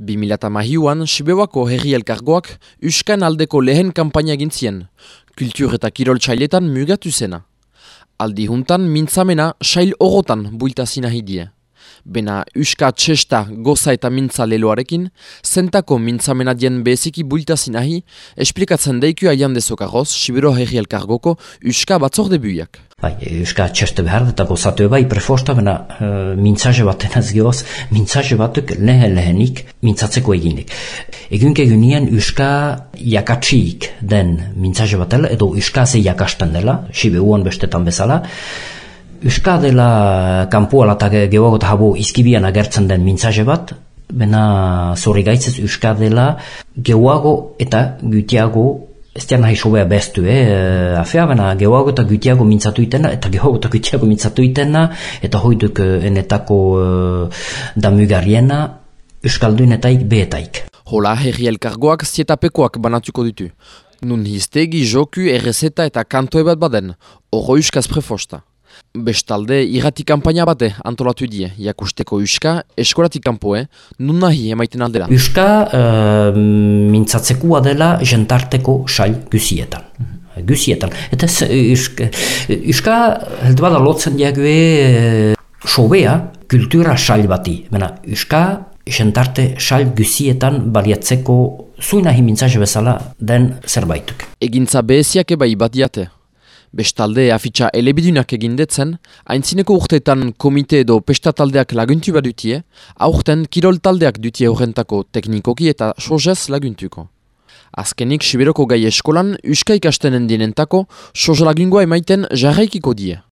2008an, Sibewako herri elkargoak Euskan aldeko lehen kampaina gintzien, kultur eta kirol txailetan mugatu zena. Aldi juntan, mintzamena sail orotan builtazina hidie. Bena Euska txesta goza eta mintza leloarekin, zentako mintzamena dien beziki builtazina hi, esplikatzen deiku aian dezokagoz Sibero herri elkargoko Euska batzorde buiak. Bai, euska txeste behar eta gozatu bai prefosta, bena uh, mintzaje bat enaz gehoz, mintzaje batuk lehen lehenik mintzatzeko eginik. Egun egunien euska jakatsik den mintzaje batela, edo euska ze jakasten dela, sibe uon bestetan bezala, euska dela kanpo alatak gehoago eta habo izkibian agertzen den mintzaje bat, bena zorri gaitzez euska dela gehoago eta gutiago Ez dian nahi sobea bestu, eh? Afea bena, gehoago eta gutiago mintzatu itena, eta gehoago eta gutiago mintzatu itena, eta hoiduk eh, enetako uh, damugariena, Euskalduin etaik beetaik. Hola herri elkargoak zietapekoak banatuko ditu. Nun hiztegi, joku, errezeta eta kantoe bat baden, oro euskaz prefosta. Bestalde, irrati kampaina bate antolatu die, jakusteko Euska, eskolatik kanpoe, nun nahi emaiten aldera. Euska uh, mintzatzekoa dela jentarteko sail guzietan. Guzietan. Eta Euska, Euska heldu bada lotzen diague uh, sobea kultura sail bati. Bena, Euska jentarte sail guzietan baliatzeko zuina mintzaje bezala den zerbaituk. Egintza beheziak ebai bat diate. Bestalde afitxa elebidunak egindetzen, haintzineko urteetan komite edo pestataldeak laguntu badutie, aurten kirol taldeak dutie horrentako teknikoki eta sozez laguntuko. Azkenik, Siberoko gai eskolan, Euska ikastenen dinentako, soz lagungoa emaiten jarraikiko die.